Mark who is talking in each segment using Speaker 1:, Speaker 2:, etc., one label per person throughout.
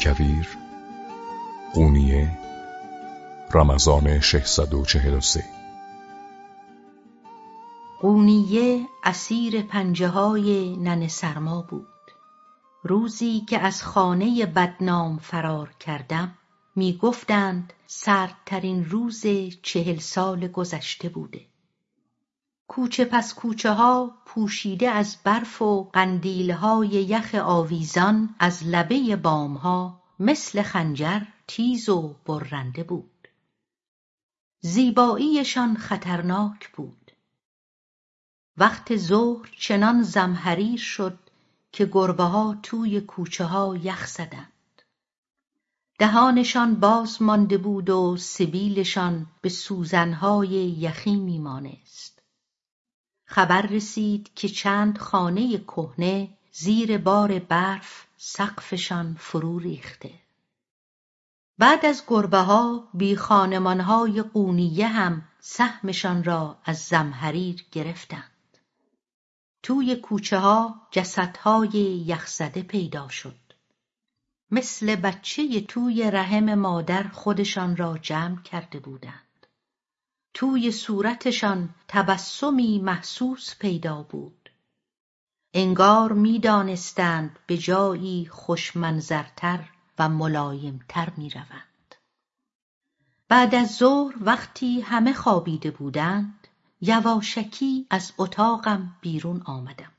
Speaker 1: کویر قونیه رمضان 643
Speaker 2: قونیه اسیر پنجه های نن سرما بود. روزی که از خانه بدنام فرار کردم می گفتند سردترین روز چهل سال گذشته بوده. کوچه پس کوچه ها پوشیده از برف و های یخ آویزان از لبه بام ها مثل خنجر تیز و برنده بود. زیباییشان خطرناک بود. وقت ظهر چنان زمهریر شد که گربه ها توی کوچه ها یخ زدند. دهانشان باز مانده بود و سبیلشان به سوزنهای یخی میمانست خبر رسید که چند خانه کهنه زیر بار برف سقفشان فرو ریخته. بعد از گربه ها بی های قونیه هم سهمشان را از زمهریر گرفتند. توی کوچه ها جسدهای یخزده پیدا شد. مثل بچه توی رحم مادر خودشان را جمع کرده بودند. توی صورتشان تبسمی محسوس پیدا بود. انگار می‌دانستند به جایی خوشمنظرتر و ملایمتر می‌روند بعد از ظهر وقتی همه خوابیده بودند یواشکی از اتاقم بیرون آمدم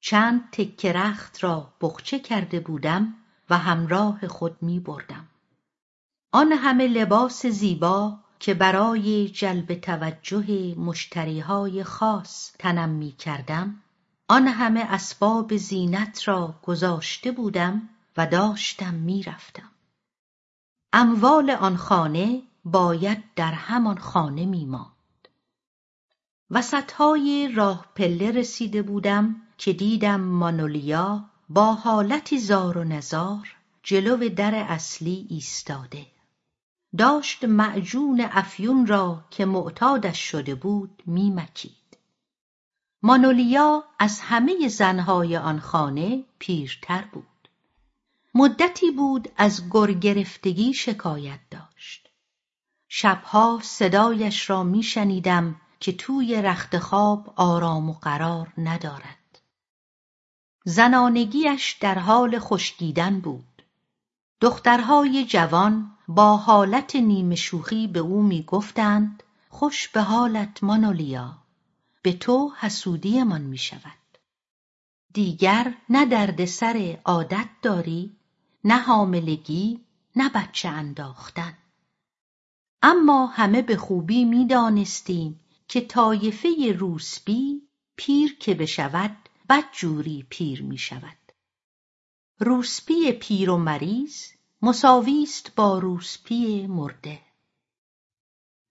Speaker 2: چند تکه رخت را بخچه کرده بودم و همراه خود می بردم. آن همه لباس زیبا که برای جلب توجه مشتریهای خاص تنم می کردم آن همه اسباب زینت را گذاشته بودم و داشتم می‌رفتم. اموال آن خانه باید در همان خانه میماند. وسطهای راه پله رسیده بودم که دیدم مانولیا با حالتی زار و نزار جلو در اصلی ایستاده. داشت معجون افیون را که معتادش شده بود میمکید. مانولیا از همه زنهای آن خانه پیرتر بود. مدتی بود از گرگرفتگی شکایت داشت. شبها صدایش را میشنیدم که توی رخت خواب آرام و قرار ندارد. زنانگیش در حال خشکیدن بود. دخترهای جوان با حالت نیمه شوخی به او می‌گفتند خوش به حالت مانولیا. به تو حسودیمان می‌شود. دیگر نه دردسر عادت داری نه حاملگی نه بچه انداختن. اما همه به خوبی می‌دانستیم که طایفه روسبی پیر که بشود بدجوری پیر می‌شود. روسپی پیر و مریض مساویست با روسپی مرده.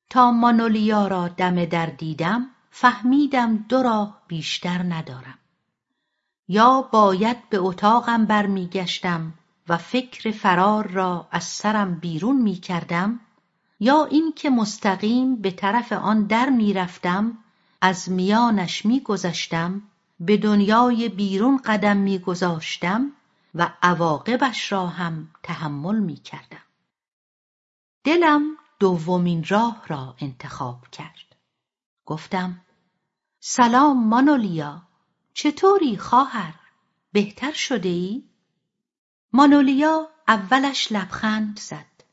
Speaker 2: تا مانولیا را دم در دیدم فهمیدم دو راه بیشتر ندارم یا باید به اتاقم برمیگشتم و فکر فرار را از سرم بیرون می‌کردم یا اینکه مستقیم به طرف آن در می‌رفتم از میانش میگذشتم به دنیای بیرون قدم میگذاشتم و عواقبش را هم تحمل می کردم. دلم دومین راه را انتخاب کرد. گفتم سلام مانولیا چطوری خواهر؟ بهتر شده ای؟ مانولیا اولش لبخند زد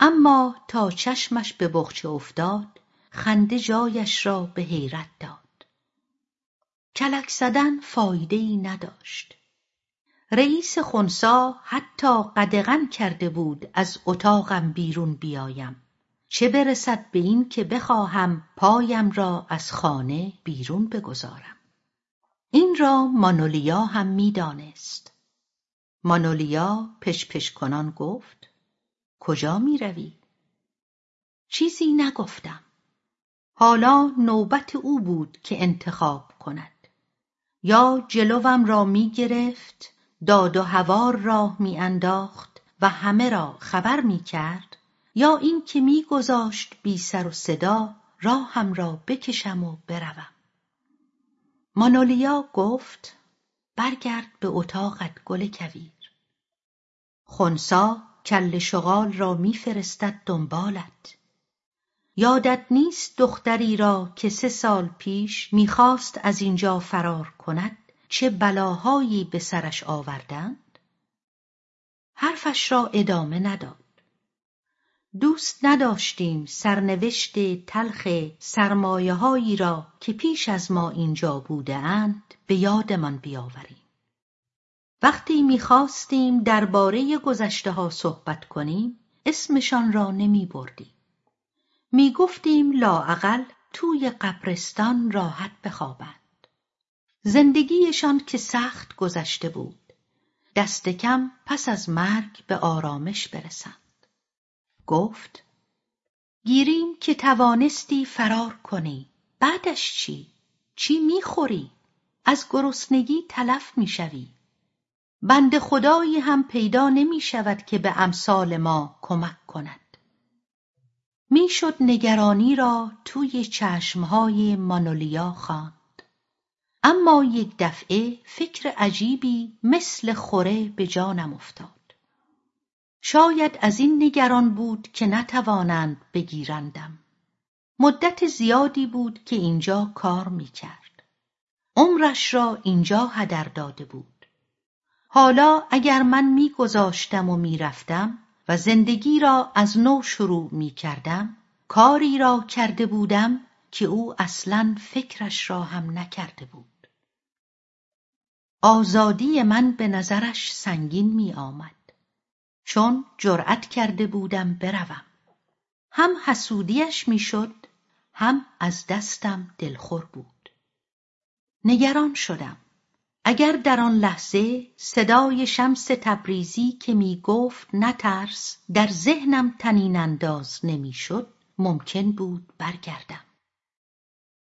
Speaker 2: اما تا چشمش به بخچه افتاد خنده جایش را به حیرت داد کلک زدن فایده ای نداشت رئیس خونسا حتی قدغن کرده بود از اتاقم بیرون بیایم چه برسد به این که بخواهم پایم را از خانه بیرون بگذارم. این را مانولیا هم می‌دانست. مانولیا پشپش کنان گفت کجا می روی؟ چیزی نگفتم. حالا نوبت او بود که انتخاب کند. یا جلوم را می گرفت داد و هوار راه میانداخت و همه را خبر می‌کرد یا اینکه میگذاشت بی سر و صدا راهم را بکشم و بروم. مانولیا گفت برگرد به اتاقت گل کویر. خونسا کل شغال را میفرستد دنبالت. یادت نیست دختری را که سه سال پیش می‌خواست از اینجا فرار کند چه بلاهایی به سرش آوردند؟ حرفش را ادامه نداد. دوست نداشتیم سرنوشت تلخ سرمایههایی را که پیش از ما اینجا بوده اند به یادمان بیاوریم. وقتی می‌خواستیم درباره گذشته ها صحبت کنیم اسمشان را نمی بردیم می گفتیم لاعقل توی قبرستان راحت بخوابند. زندگیشان که سخت گذشته بود. دست کم پس از مرگ به آرامش برسند. گفت گیریم که توانستی فرار کنی. بعدش چی؟ چی می‌خوری؟ از گرسنگی تلف می‌شوی. بند خدایی هم پیدا نمی شود که به امثال ما کمک کند. می‌شد نگرانی را توی چشمهای مانولیا خواند. اما یک دفعه فکر عجیبی مثل خوره به جانم افتاد. شاید از این نگران بود که نتوانند بگیرندم. مدت زیادی بود که اینجا کار می‌کرد. عمرش را اینجا هدر داده بود. حالا اگر من میگذاشتم و می‌رفتم و زندگی را از نو شروع می‌کردم کاری را کرده بودم که او اصلا فکرش را هم نکرده بود. آزادی من به نظرش سنگین می آمد. چون جرأت کرده بودم بروم. هم حسودیش می‌شد هم از دستم دلخور بود. نگران شدم. اگر در آن لحظه صدای شمس تبریزی که می گفت نترس در ذهنم تنین انداز نمی‌شد ممکن بود برگردم.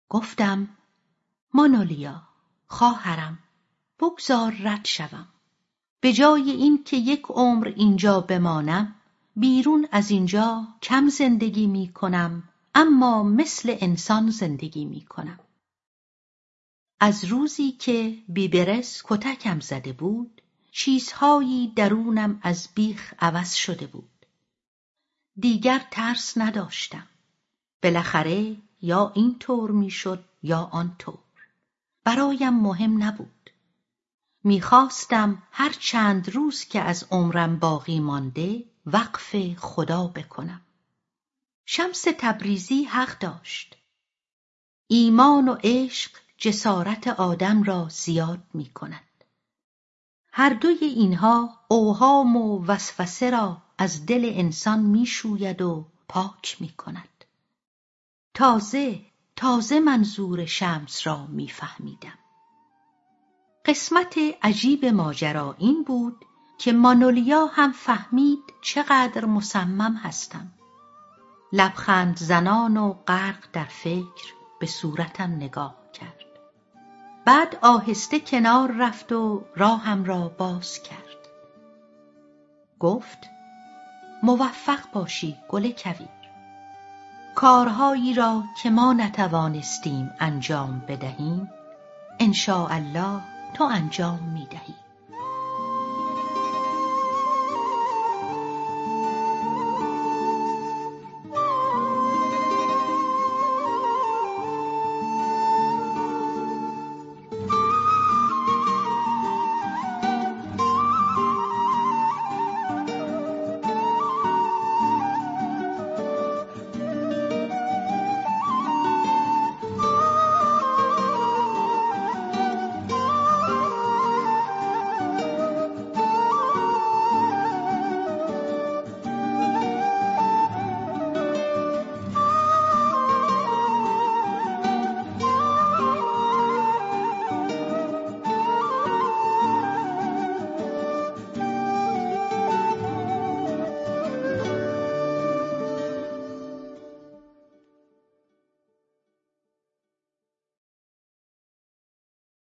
Speaker 2: گفتم مانولیا خواهرم بگذار رد شوم. به جای این که یک عمر اینجا بمانم بیرون از اینجا کم زندگی می کنم اما مثل انسان زندگی می کنم. از روزی که بیبرس کتکم زده بود چیزهایی درونم از بیخ عوض شده بود. دیگر ترس نداشتم. بالاخره یا این طور می‌شد یا آن طور. برایم مهم نبود. می‌خواستم هر چند روز که از عمرم باقی مانده وقف خدا بکنم شمس تبریزی حق داشت ایمان و عشق جسارت آدم را زیاد می کند. هر دوی اینها اوهام و وسوسه را از دل انسان می‌شوید و پاک می کند. تازه تازه منظور شمس را میفهمیدم. قسمت عجیب ماجرا این بود که مانولیا هم فهمید چقدر مصمم هستم. لبخند زنان و غرق در فکر به صورتم نگاه کرد. بعد آهسته کنار رفت و راهم را باز کرد. گفت موفق باشی گل کویر. کارهایی را که ما نتوانستیم انجام بدهیم ان تو انجام می دهی